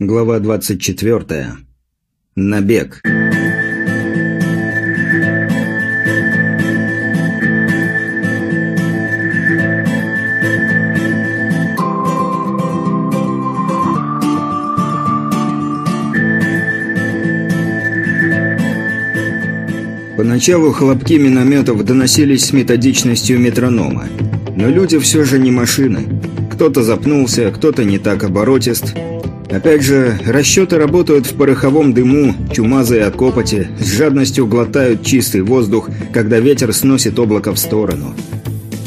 Глава 24. Набег. Поначалу хлопки минометов доносились с методичностью метронома. Но люди все же не машины. Кто-то запнулся, кто-то не так оборотист – Опять же, расчеты работают в пороховом дыму, чумазые от копоти, с жадностью глотают чистый воздух, когда ветер сносит облако в сторону.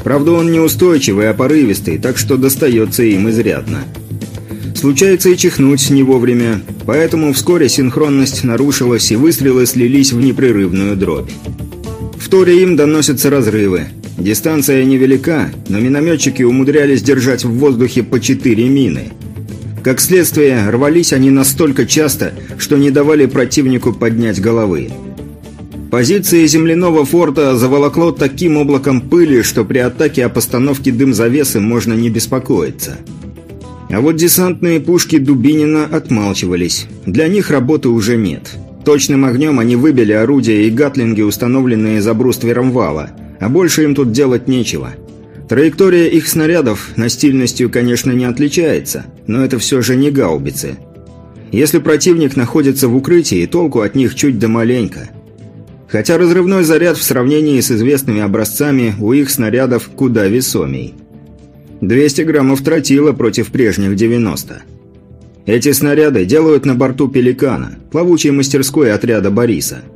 Правда, он неустойчивый, а порывистый, так что достается им изрядно. Случается и чихнуть не вовремя, поэтому вскоре синхронность нарушилась и выстрелы слились в непрерывную дробь. В торе им доносятся разрывы. Дистанция невелика, но минометчики умудрялись держать в воздухе по четыре мины – как следствие, рвались они настолько часто, что не давали противнику поднять головы. Позиции земляного форта заволокло таким облаком пыли, что при атаке о постановке дым-завесы можно не беспокоиться. А вот десантные пушки Дубинина отмалчивались. Для них работы уже нет. Точным огнем они выбили орудия и гатлинги, установленные за бруствером вала, а больше им тут делать нечего – Траектория их снарядов настильностью, конечно, не отличается, но это все же не гаубицы. Если противник находится в укрытии, толку от них чуть да маленько. Хотя разрывной заряд в сравнении с известными образцами у их снарядов куда весомей. 200 граммов тротила против прежних 90. Эти снаряды делают на борту «Пеликана», плавучей мастерской отряда Бориса –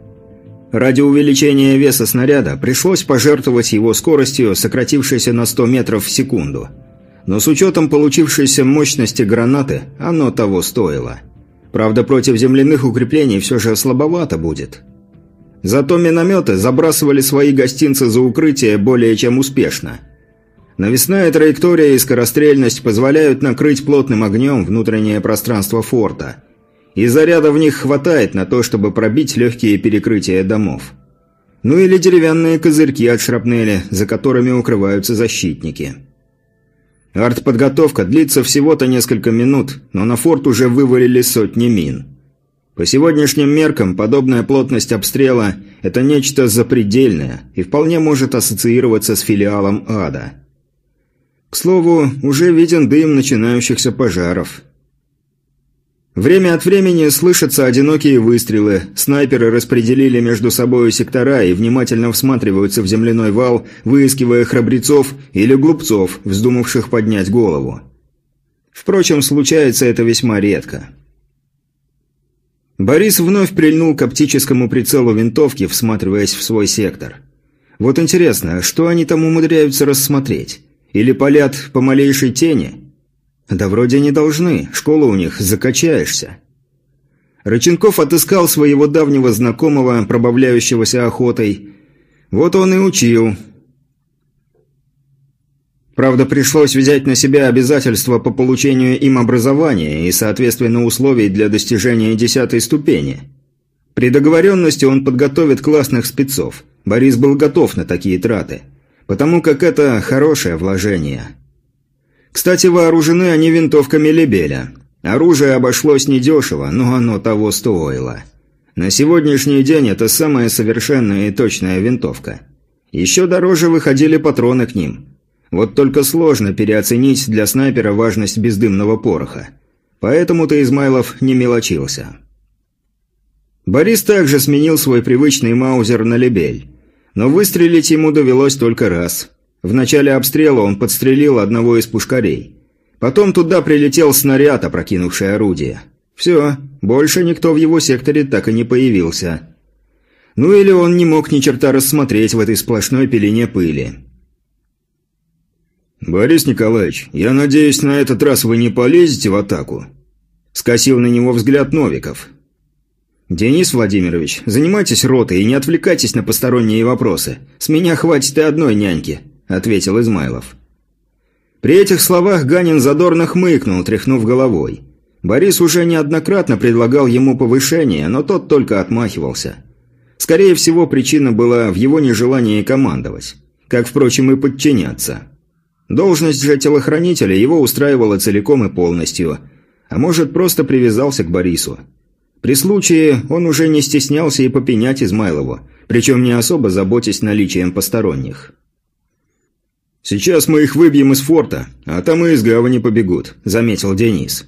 Ради увеличения веса снаряда пришлось пожертвовать его скоростью, сократившейся на 100 метров в секунду. Но с учетом получившейся мощности гранаты, оно того стоило. Правда, против земляных укреплений все же слабовато будет. Зато минометы забрасывали свои гостинцы за укрытие более чем успешно. Навесная траектория и скорострельность позволяют накрыть плотным огнем внутреннее пространство форта – и заряда в них хватает на то, чтобы пробить легкие перекрытия домов. Ну или деревянные козырьки от шрапнели, за которыми укрываются защитники. Артподготовка длится всего-то несколько минут, но на форт уже вывалили сотни мин. По сегодняшним меркам подобная плотность обстрела – это нечто запредельное и вполне может ассоциироваться с филиалом ада. К слову, уже виден дым начинающихся пожаров – Время от времени слышатся одинокие выстрелы, снайперы распределили между собой сектора и внимательно всматриваются в земляной вал, выискивая храбрецов или глупцов, вздумавших поднять голову. Впрочем, случается это весьма редко. Борис вновь прильнул к оптическому прицелу винтовки, всматриваясь в свой сектор. Вот интересно, что они там умудряются рассмотреть? Или палят по малейшей тени – да вроде не должны, школа у них, закачаешься. Рыченков отыскал своего давнего знакомого, пробавляющегося охотой. Вот он и учил. Правда, пришлось взять на себя обязательства по получению им образования и, соответственно, условий для достижения десятой ступени. При договоренности он подготовит классных спецов. Борис был готов на такие траты, потому как это хорошее вложение. Кстати, вооружены они винтовками Лебеля. Оружие обошлось недешево, но оно того стоило. На сегодняшний день это самая совершенная и точная винтовка. Еще дороже выходили патроны к ним. Вот только сложно переоценить для снайпера важность бездымного пороха. Поэтому-то Измайлов не мелочился. Борис также сменил свой привычный маузер на лебель. Но выстрелить ему довелось только раз. В начале обстрела он подстрелил одного из пушкарей. Потом туда прилетел снаряд, опрокинувший орудие. Все, больше никто в его секторе так и не появился. Ну или он не мог ни черта рассмотреть в этой сплошной пелене пыли. «Борис Николаевич, я надеюсь, на этот раз вы не полезете в атаку?» Скосил на него взгляд Новиков. «Денис Владимирович, занимайтесь ротой и не отвлекайтесь на посторонние вопросы. С меня хватит и одной няньки», – ответил Измайлов. При этих словах Ганин задорно хмыкнул, тряхнув головой. Борис уже неоднократно предлагал ему повышение, но тот только отмахивался. Скорее всего, причина была в его нежелании командовать, как, впрочем, и подчиняться. Должность же телохранителя его устраивала целиком и полностью, а может, просто привязался к Борису. При случае он уже не стеснялся и попенять Измайлову, причем не особо заботясь наличием посторонних. «Сейчас мы их выбьем из форта, а там и из гавани побегут», – заметил Денис.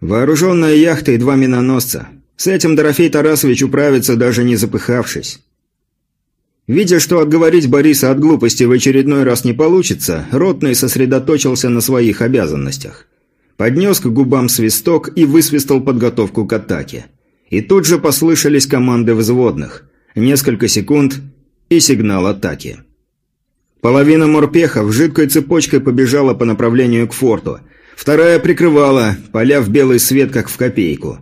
«Вооруженная яхта и два миноносца. С этим Дорофей Тарасович управится, даже не запыхавшись». Видя, что отговорить Бориса от глупости в очередной раз не получится, Ротный сосредоточился на своих обязанностях. Поднес к губам свисток и высвистал подготовку к атаке. И тут же послышались команды взводных. Несколько секунд и сигнал атаки. Половина морпехов жидкой цепочкой побежала по направлению к форту. Вторая прикрывала, поля в белый свет, как в копейку.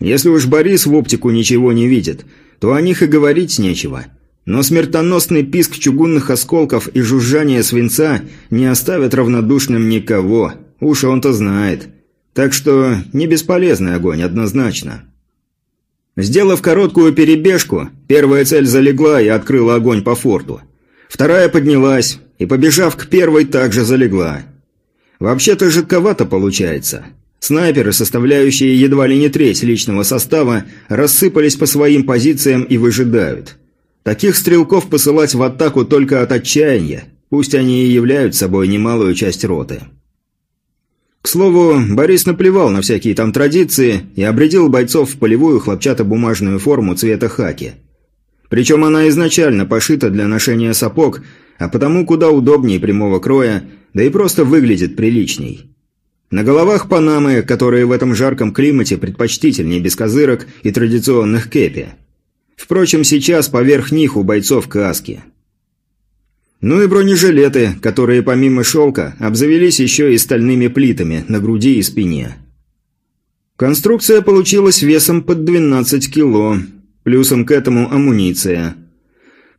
Если уж Борис в оптику ничего не видит, то о них и говорить нечего. Но смертоносный писк чугунных осколков и жужжание свинца не оставят равнодушным никого. Уж он-то знает. Так что не бесполезный огонь, однозначно. Сделав короткую перебежку, первая цель залегла и открыла огонь по форту. Вторая поднялась и, побежав к первой, также залегла. Вообще-то жидковато получается. Снайперы, составляющие едва ли не треть личного состава, рассыпались по своим позициям и выжидают. Таких стрелков посылать в атаку только от отчаяния, пусть они и являют собой немалую часть роты. К слову, Борис наплевал на всякие там традиции и обрядил бойцов в полевую хлопчатобумажную форму цвета хаки – причем она изначально пошита для ношения сапог, а потому куда удобнее прямого кроя, да и просто выглядит приличней. На головах панамы, которые в этом жарком климате предпочтительнее без козырок и традиционных кепи. Впрочем, сейчас поверх них у бойцов каски. Ну и бронежилеты, которые помимо шелка обзавелись еще и стальными плитами на груди и спине. Конструкция получилась весом под 12 кило, Плюсом к этому амуниция.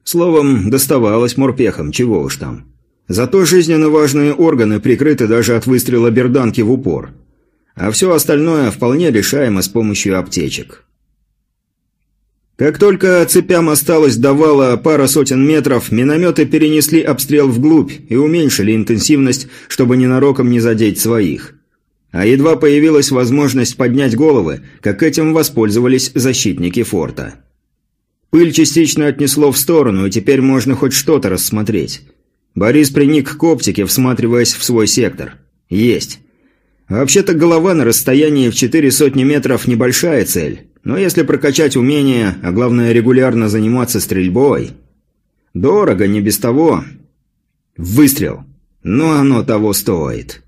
Словом, доставалось морпехам, чего уж там. Зато жизненно важные органы прикрыты даже от выстрела берданки в упор. А все остальное вполне решаемо с помощью аптечек. Как только цепям осталось до вала пара сотен метров, минометы перенесли обстрел вглубь и уменьшили интенсивность, чтобы ненароком не задеть своих. А едва появилась возможность поднять головы, как этим воспользовались защитники форта. Пыль частично отнесло в сторону, и теперь можно хоть что-то рассмотреть. Борис приник к оптике, всматриваясь в свой сектор. Есть. Вообще-то голова на расстоянии в четыре сотни метров небольшая цель, но если прокачать умения, а главное регулярно заниматься стрельбой... Дорого, не без того. Выстрел. Но оно того стоит.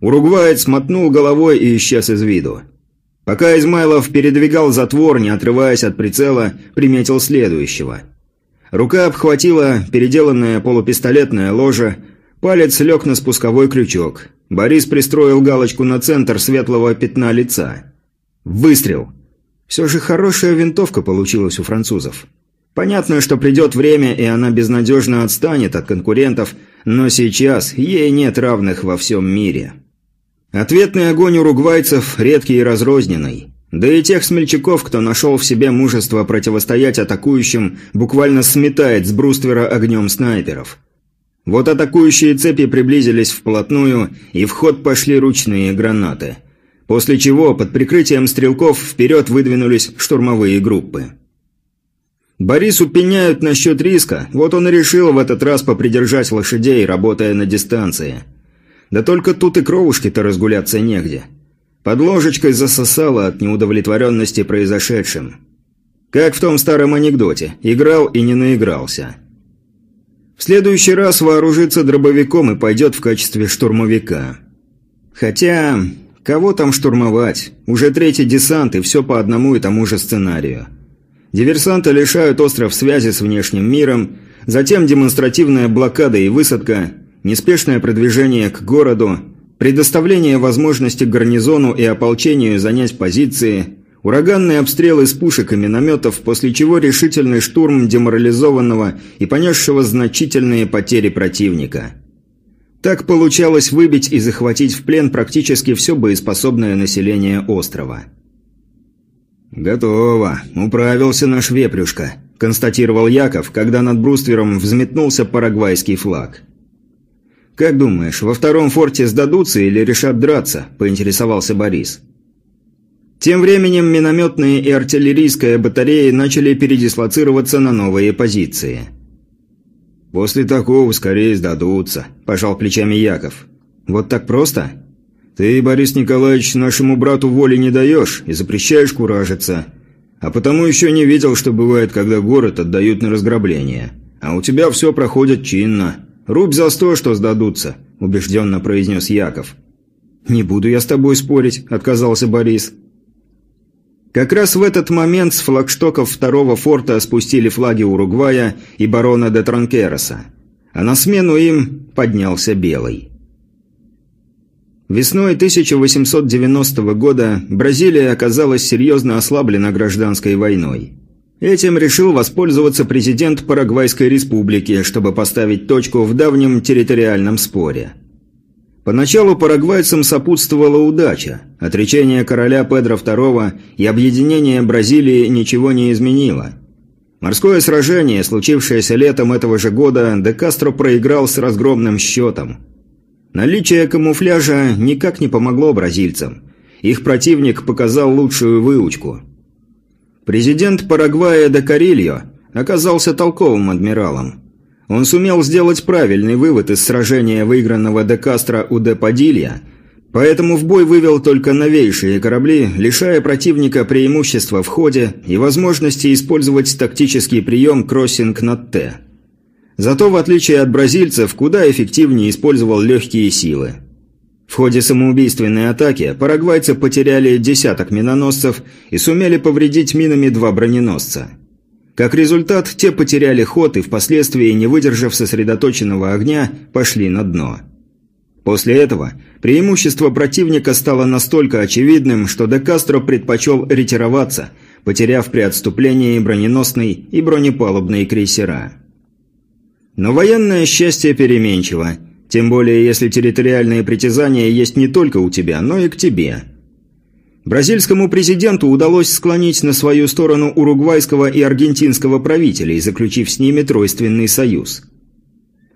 Уругваец мотнул головой и исчез из виду. Пока Измайлов передвигал затвор, не отрываясь от прицела, приметил следующего. Рука обхватила переделанное полупистолетное ложе, палец лег на спусковой крючок. Борис пристроил галочку на центр светлого пятна лица. Выстрел. Все же хорошая винтовка получилась у французов. Понятно, что придет время, и она безнадежно отстанет от конкурентов, но сейчас ей нет равных во всем мире. Ответный огонь уругвайцев редкий и разрозненный. Да и тех смельчаков, кто нашел в себе мужество противостоять атакующим, буквально сметает с бруствера огнем снайперов. Вот атакующие цепи приблизились вплотную, и в ход пошли ручные гранаты. После чего под прикрытием стрелков вперед выдвинулись штурмовые группы. Борису пеняют насчет риска, вот он и решил в этот раз попридержать лошадей, работая на дистанции – да только тут и кровушки-то разгуляться негде. Под ложечкой засосало от неудовлетворенности произошедшим. Как в том старом анекдоте «играл и не наигрался». В следующий раз вооружится дробовиком и пойдет в качестве штурмовика. Хотя, кого там штурмовать? Уже третий десант и все по одному и тому же сценарию. Диверсанты лишают остров связи с внешним миром, затем демонстративная блокада и высадка, неспешное продвижение к городу, предоставление возможности гарнизону и ополчению занять позиции, ураганные обстрелы с пушек и минометов, после чего решительный штурм деморализованного и понесшего значительные потери противника. Так получалось выбить и захватить в плен практически все боеспособное население острова. «Готово. Управился наш вепрюшка», – констатировал Яков, когда над бруствером взметнулся парагвайский флаг. «Как думаешь, во втором форте сдадутся или решат драться?» – поинтересовался Борис. Тем временем минометные и артиллерийская батареи начали передислоцироваться на новые позиции. «После такого скорее сдадутся», – пожал плечами Яков. «Вот так просто?» «Ты, Борис Николаевич, нашему брату воли не даешь и запрещаешь куражиться. А потому еще не видел, что бывает, когда город отдают на разграбление. А у тебя все проходит чинно. Рубь за сто, что сдадутся», – убежденно произнес Яков. «Не буду я с тобой спорить», – отказался Борис. Как раз в этот момент с флагштоков второго форта спустили флаги Уругвая и барона де Тронкероса, а на смену им поднялся белый. Весной 1890 года Бразилия оказалась серьезно ослаблена гражданской войной. Этим решил воспользоваться президент Парагвайской республики, чтобы поставить точку в давнем территориальном споре – Поначалу парагвайцам сопутствовала удача. Отречение короля Педро II и объединение Бразилии ничего не изменило. Морское сражение, случившееся летом этого же года, де Кастро проиграл с разгромным счетом. Наличие камуфляжа никак не помогло бразильцам. Их противник показал лучшую выучку. Президент Парагвая де Карильо оказался толковым адмиралом. Он сумел сделать правильный вывод из сражения, выигранного де Кастро у де Падилья, поэтому в бой вывел только новейшие корабли, лишая противника преимущества в ходе и возможности использовать тактический прием кроссинг на Т. Зато, в отличие от бразильцев, куда эффективнее использовал легкие силы. В ходе самоубийственной атаки парагвайцы потеряли десяток миноносцев и сумели повредить минами два броненосца – как результат, те потеряли ход и впоследствии, не выдержав сосредоточенного огня, пошли на дно. После этого преимущество противника стало настолько очевидным, что де Кастро предпочел ретироваться, потеряв при отступлении броненосный и бронепалубные крейсера. Но военное счастье переменчиво, тем более если территориальные притязания есть не только у тебя, но и к тебе – Бразильскому президенту удалось склонить на свою сторону уругвайского и аргентинского правителей, заключив с ними тройственный союз.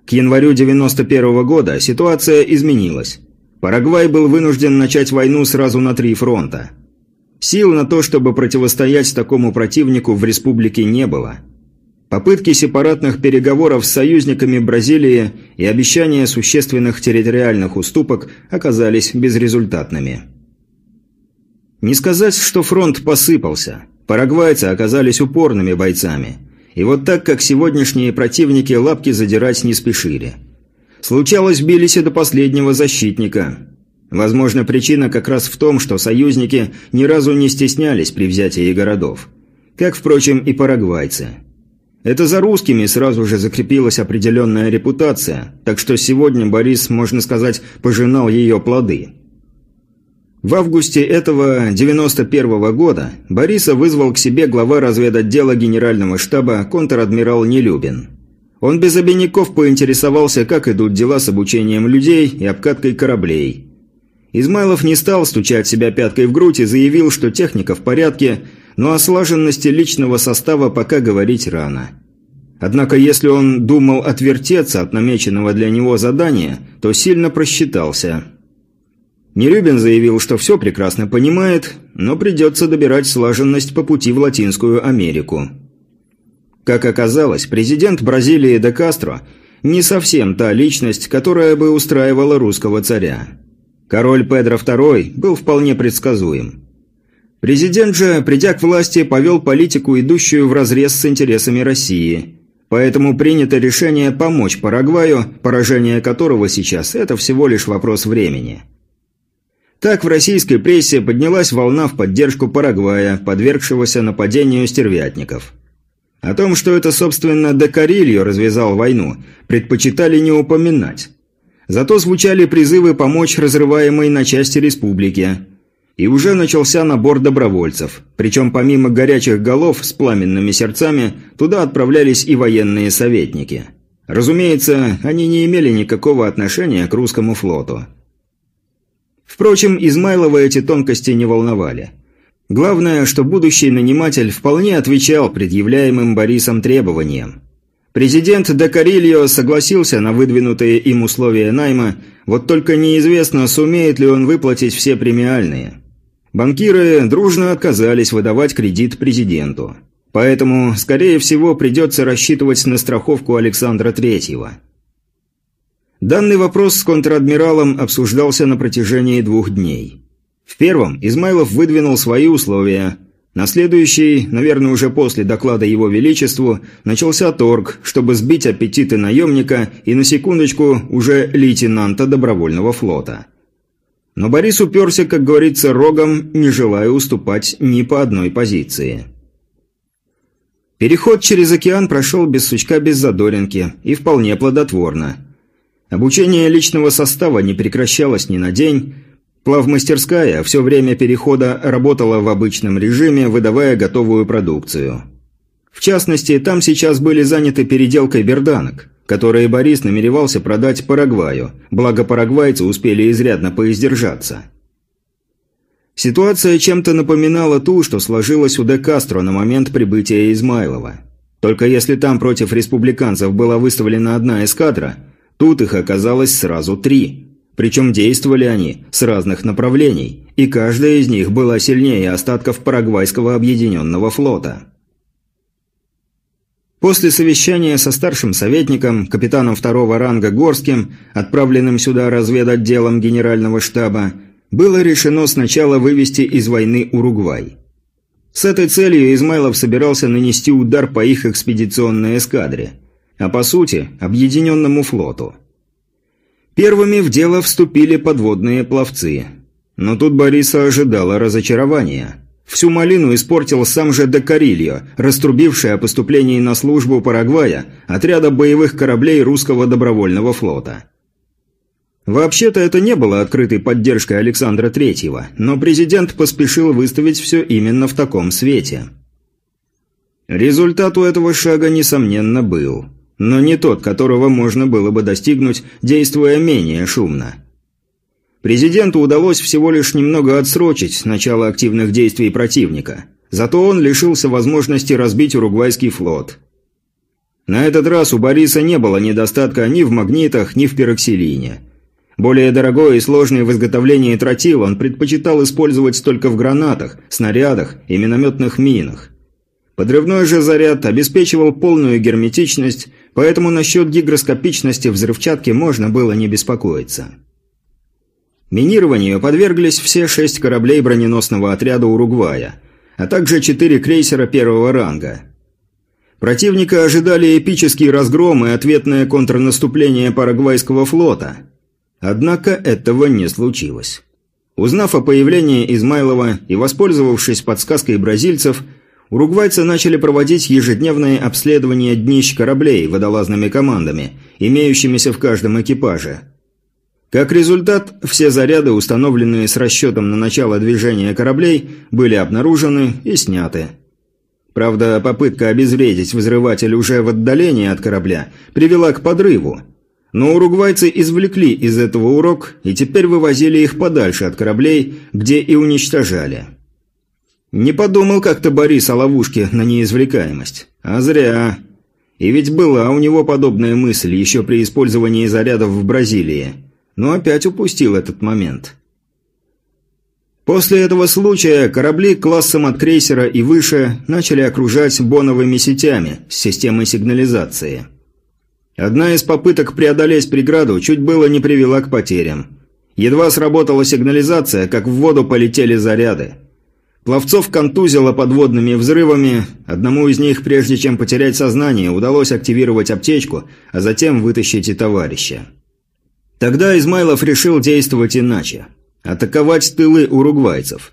К январю 91 года ситуация изменилась. Парагвай был вынужден начать войну сразу на три фронта. Сил на то, чтобы противостоять такому противнику в республике не было. Попытки сепаратных переговоров с союзниками Бразилии и обещания существенных территориальных уступок оказались безрезультатными. Не сказать, что фронт посыпался. Парагвайцы оказались упорными бойцами. И вот так, как сегодняшние противники лапки задирать не спешили. Случалось, бились и до последнего защитника. Возможно, причина как раз в том, что союзники ни разу не стеснялись при взятии городов. Как, впрочем, и парагвайцы. Это за русскими сразу же закрепилась определенная репутация, так что сегодня Борис, можно сказать, пожинал ее плоды. В августе этого 91 -го года Бориса вызвал к себе глава разведотдела генерального штаба контр-адмирал Нелюбин. Он без обиняков поинтересовался, как идут дела с обучением людей и обкаткой кораблей. Измайлов не стал стучать себя пяткой в грудь и заявил, что техника в порядке, но о слаженности личного состава пока говорить рано. Однако если он думал отвертеться от намеченного для него задания, то сильно просчитался – Нелюбин заявил, что все прекрасно понимает, но придется добирать слаженность по пути в Латинскую Америку. Как оказалось, президент Бразилии де Кастро не совсем та личность, которая бы устраивала русского царя. Король Педро II был вполне предсказуем. Президент же, придя к власти, повел политику, идущую вразрез с интересами России. Поэтому принято решение помочь Парагваю, поражение которого сейчас – это всего лишь вопрос времени. Так в российской прессе поднялась волна в поддержку Парагвая, подвергшегося нападению стервятников. О том, что это, собственно, Декарильо развязал войну, предпочитали не упоминать. Зато звучали призывы помочь разрываемой на части республике. И уже начался набор добровольцев. Причем помимо горячих голов с пламенными сердцами, туда отправлялись и военные советники. Разумеется, они не имели никакого отношения к русскому флоту. Впрочем, Измайлова эти тонкости не волновали. Главное, что будущий наниматель вполне отвечал предъявляемым Борисом требованиям. Президент де Карильо согласился на выдвинутые им условия найма, вот только неизвестно, сумеет ли он выплатить все премиальные. Банкиры дружно отказались выдавать кредит президенту. Поэтому, скорее всего, придется рассчитывать на страховку Александра Третьего. Данный вопрос с контр-адмиралом обсуждался на протяжении двух дней. В первом Измайлов выдвинул свои условия, на следующий, наверное, уже после доклада Его Величеству, начался торг, чтобы сбить аппетиты наемника и, на секундочку, уже лейтенанта добровольного флота. Но Борис уперся, как говорится, рогом, не желая уступать ни по одной позиции. Переход через океан прошел без сучка, без задоринки и вполне плодотворно. Обучение личного состава не прекращалось ни на день, Плавмастерская все время перехода работала в обычном режиме, выдавая готовую продукцию. В частности, там сейчас были заняты переделкой берданок, которые Борис намеревался продать Парагваю, благо парагвайцы успели изрядно поиздержаться. Ситуация чем-то напоминала ту, что сложилась у Де Кастро на момент прибытия Измайлова. Только если там против республиканцев была выставлена одна эскадра, тут их оказалось сразу три – причем действовали они с разных направлений, и каждая из них была сильнее остатков Парагвайского объединенного флота. После совещания со старшим советником, капитаном второго ранга Горским, отправленным сюда разведотделом генерального штаба, было решено сначала вывести из войны Уругвай. С этой целью Измайлов собирался нанести удар по их экспедиционной эскадре, а по сути – объединенному флоту – Первыми в дело вступили подводные пловцы. Но тут Бориса ожидало разочарования. Всю малину испортил сам же Декарильо, раструбивший о поступлении на службу Парагвая отряда боевых кораблей русского добровольного флота. Вообще-то это не было открытой поддержкой Александра Третьего, но президент поспешил выставить все именно в таком свете. Результат у этого шага, несомненно, был – но не тот, которого можно было бы достигнуть, действуя менее шумно. Президенту удалось всего лишь немного отсрочить начало активных действий противника, зато он лишился возможности разбить уругвайский флот. На этот раз у Бориса не было недостатка ни в магнитах, ни в пероксилине. Более дорогой и сложный в изготовлении тротил он предпочитал использовать только в гранатах, снарядах и минометных минах. Подрывной же заряд обеспечивал полную герметичность, поэтому насчет гигроскопичности взрывчатки можно было не беспокоиться. Минированию подверглись все шесть кораблей броненосного отряда Уругвая, а также четыре крейсера первого ранга. Противника ожидали эпический разгром и ответное контрнаступление Парагвайского флота. Однако этого не случилось. Узнав о появлении Измайлова и воспользовавшись подсказкой бразильцев, Уругвайцы начали проводить ежедневные обследования днищ кораблей водолазными командами, имеющимися в каждом экипаже. Как результат, все заряды, установленные с расчетом на начало движения кораблей, были обнаружены и сняты. Правда, попытка обезвредить взрыватель уже в отдалении от корабля привела к подрыву. Но уругвайцы извлекли из этого урок и теперь вывозили их подальше от кораблей, где и уничтожали. Не подумал как-то Борис о ловушке на неизвлекаемость. А зря. И ведь была у него подобная мысль еще при использовании зарядов в Бразилии. Но опять упустил этот момент. После этого случая корабли классом от крейсера и выше начали окружать боновыми сетями с системой сигнализации. Одна из попыток преодолеть преграду чуть было не привела к потерям. Едва сработала сигнализация, как в воду полетели заряды. Пловцов контузило подводными взрывами. Одному из них, прежде чем потерять сознание, удалось активировать аптечку, а затем вытащить и товарища. Тогда Измайлов решил действовать иначе. Атаковать тылы уругвайцев.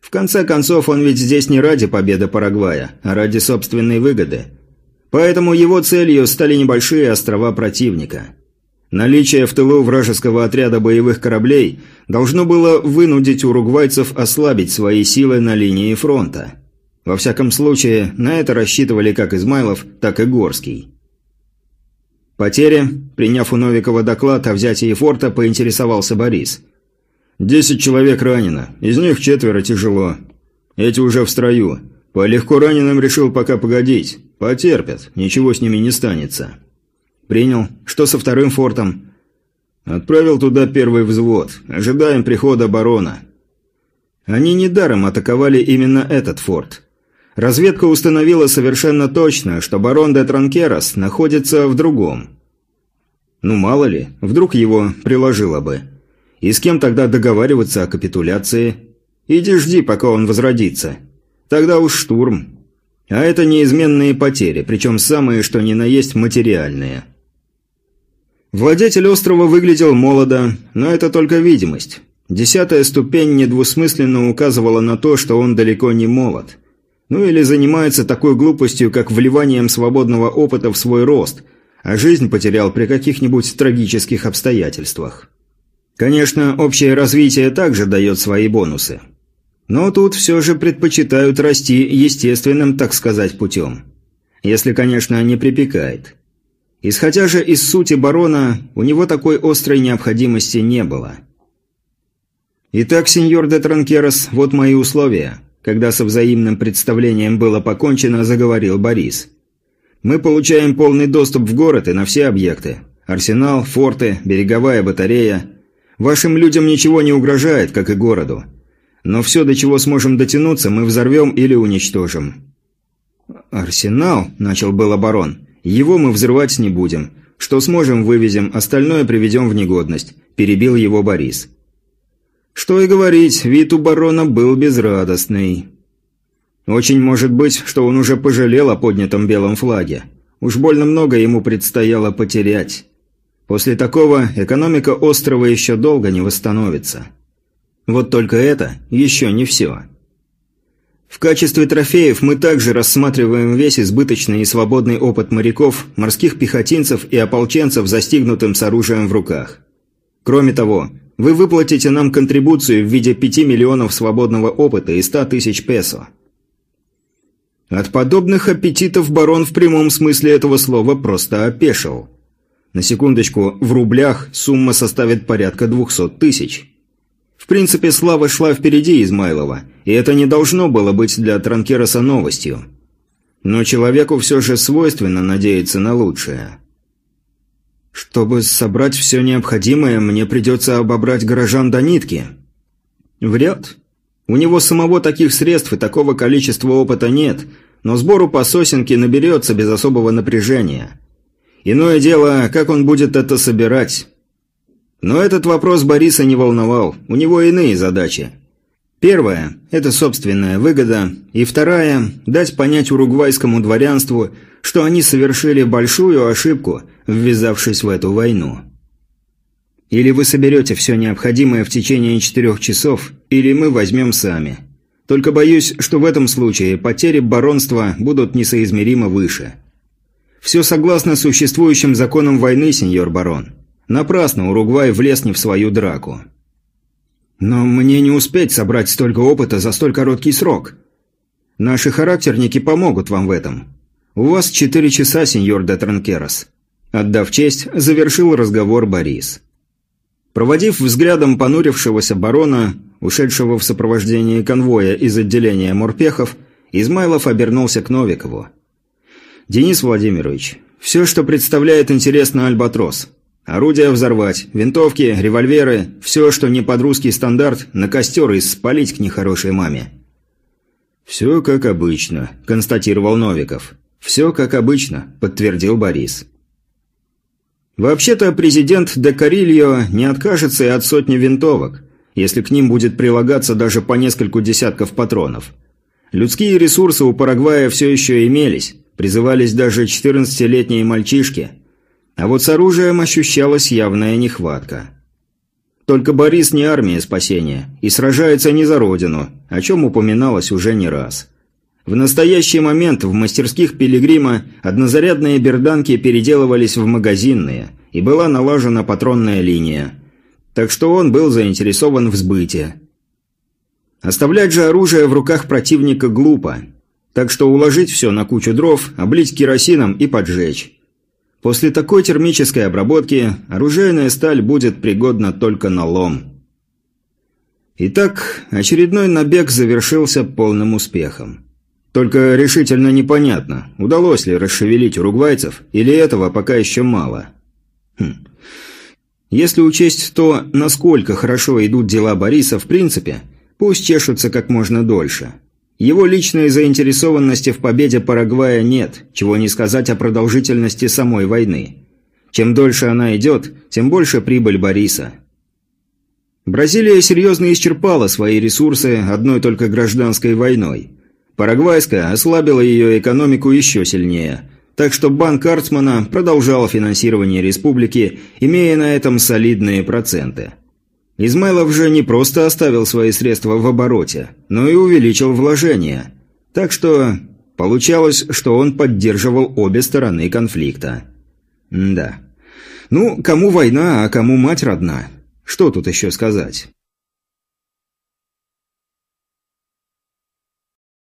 В конце концов, он ведь здесь не ради победы Парагвая, а ради собственной выгоды. Поэтому его целью стали небольшие острова противника – Наличие в тылу вражеского отряда боевых кораблей должно было вынудить уругвайцев ослабить свои силы на линии фронта. Во всяком случае, на это рассчитывали как Измайлов, так и Горский. Потери, приняв у Новикова доклад о взятии форта, поинтересовался Борис. «Десять человек ранено, из них четверо тяжело. Эти уже в строю. По легко раненым решил пока погодить. Потерпят, ничего с ними не станется. Принял. Что со вторым фортом? Отправил туда первый взвод. Ожидаем прихода барона. Они недаром атаковали именно этот форт. Разведка установила совершенно точно, что барон де Транкерос находится в другом. Ну мало ли, вдруг его приложило бы. И с кем тогда договариваться о капитуляции? Иди жди, пока он возродится. Тогда уж штурм. А это неизменные потери, причем самые, что ни на есть, материальные. Владетель острова выглядел молодо, но это только видимость. Десятая ступень недвусмысленно указывала на то, что он далеко не молод. Ну или занимается такой глупостью, как вливанием свободного опыта в свой рост, а жизнь потерял при каких-нибудь трагических обстоятельствах. Конечно, общее развитие также дает свои бонусы. Но тут все же предпочитают расти естественным, так сказать, путем. Если, конечно, не припекает. Исходя же из сути барона, у него такой острой необходимости не было. «Итак, сеньор де Транкерос, вот мои условия», когда со взаимным представлением было покончено, заговорил Борис. «Мы получаем полный доступ в город и на все объекты. Арсенал, форты, береговая батарея. Вашим людям ничего не угрожает, как и городу. Но все, до чего сможем дотянуться, мы взорвем или уничтожим». «Арсенал?» – начал был оборон. Его мы взрывать не будем. Что сможем, вывезем, остальное приведем в негодность», – перебил его Борис. Что и говорить, вид у барона был безрадостный. Очень может быть, что он уже пожалел о поднятом белом флаге. Уж больно много ему предстояло потерять. После такого экономика острова еще долго не восстановится. Вот только это еще не все. В качестве трофеев мы также рассматриваем весь избыточный и свободный опыт моряков, морских пехотинцев и ополченцев, застигнутым с оружием в руках. Кроме того, вы выплатите нам контрибуцию в виде 5 миллионов свободного опыта и 100 тысяч песо. От подобных аппетитов барон в прямом смысле этого слова просто опешил. На секундочку, в рублях сумма составит порядка 200 тысяч. В принципе, слава шла впереди Измайлова, и это не должно было быть для Транкероса новостью. Но человеку все же свойственно надеяться на лучшее. Чтобы собрать все необходимое, мне придется обобрать горожан до нитки. Вряд. У него самого таких средств и такого количества опыта нет, но сбору по сосенке наберется без особого напряжения. Иное дело, как он будет это собирать. Но этот вопрос Бориса не волновал, у него иные задачи. Первая – это собственная выгода, и вторая – дать понять уругвайскому дворянству, что они совершили большую ошибку, ввязавшись в эту войну. Или вы соберете все необходимое в течение четырех часов, или мы возьмем сами. Только боюсь, что в этом случае потери баронства будут несоизмеримо выше. Все согласно существующим законам войны, сеньор барон. Напрасно Уругвай влез не в свою драку. Но мне не успеть собрать столько опыта за столь короткий срок. Наши характерники помогут вам в этом. У вас четыре часа, сеньор де Транкерос. Отдав честь, завершил разговор Борис. Проводив взглядом понурившегося барона, ушедшего в сопровождении конвоя из отделения морпехов, Измайлов обернулся к Новикову. «Денис Владимирович, все, что представляет интерес на Альбатрос. Орудия взорвать, винтовки, револьверы, все, что не под русский стандарт, на костер и спалить к нехорошей маме. «Все как обычно», – констатировал Новиков. «Все как обычно», – подтвердил Борис. Вообще-то президент де Карильо не откажется и от сотни винтовок, если к ним будет прилагаться даже по нескольку десятков патронов. Людские ресурсы у Парагвая все еще имелись, призывались даже 14-летние мальчишки – а вот с оружием ощущалась явная нехватка. Только Борис не армия спасения и сражается не за родину, о чем упоминалось уже не раз. В настоящий момент в мастерских Пилигрима однозарядные берданки переделывались в магазинные, и была налажена патронная линия. Так что он был заинтересован в сбыте. Оставлять же оружие в руках противника глупо. Так что уложить все на кучу дров, облить керосином и поджечь. После такой термической обработки оружейная сталь будет пригодна только на лом. Итак, очередной набег завершился полным успехом. Только решительно непонятно, удалось ли расшевелить уругвайцев, или этого пока еще мало. Хм. Если учесть то, насколько хорошо идут дела Бориса в принципе, пусть чешутся как можно дольше. Его личной заинтересованности в победе Парагвая нет, чего не сказать о продолжительности самой войны. Чем дольше она идет, тем больше прибыль Бориса. Бразилия серьезно исчерпала свои ресурсы одной только гражданской войной. Парагвайская ослабила ее экономику еще сильнее, так что банк Арцмана продолжал финансирование республики, имея на этом солидные проценты. Измайлов же не просто оставил свои средства в обороте, но и увеличил вложения. Так что получалось, что он поддерживал обе стороны конфликта. М да. Ну, кому война, а кому мать родна? Что тут еще сказать?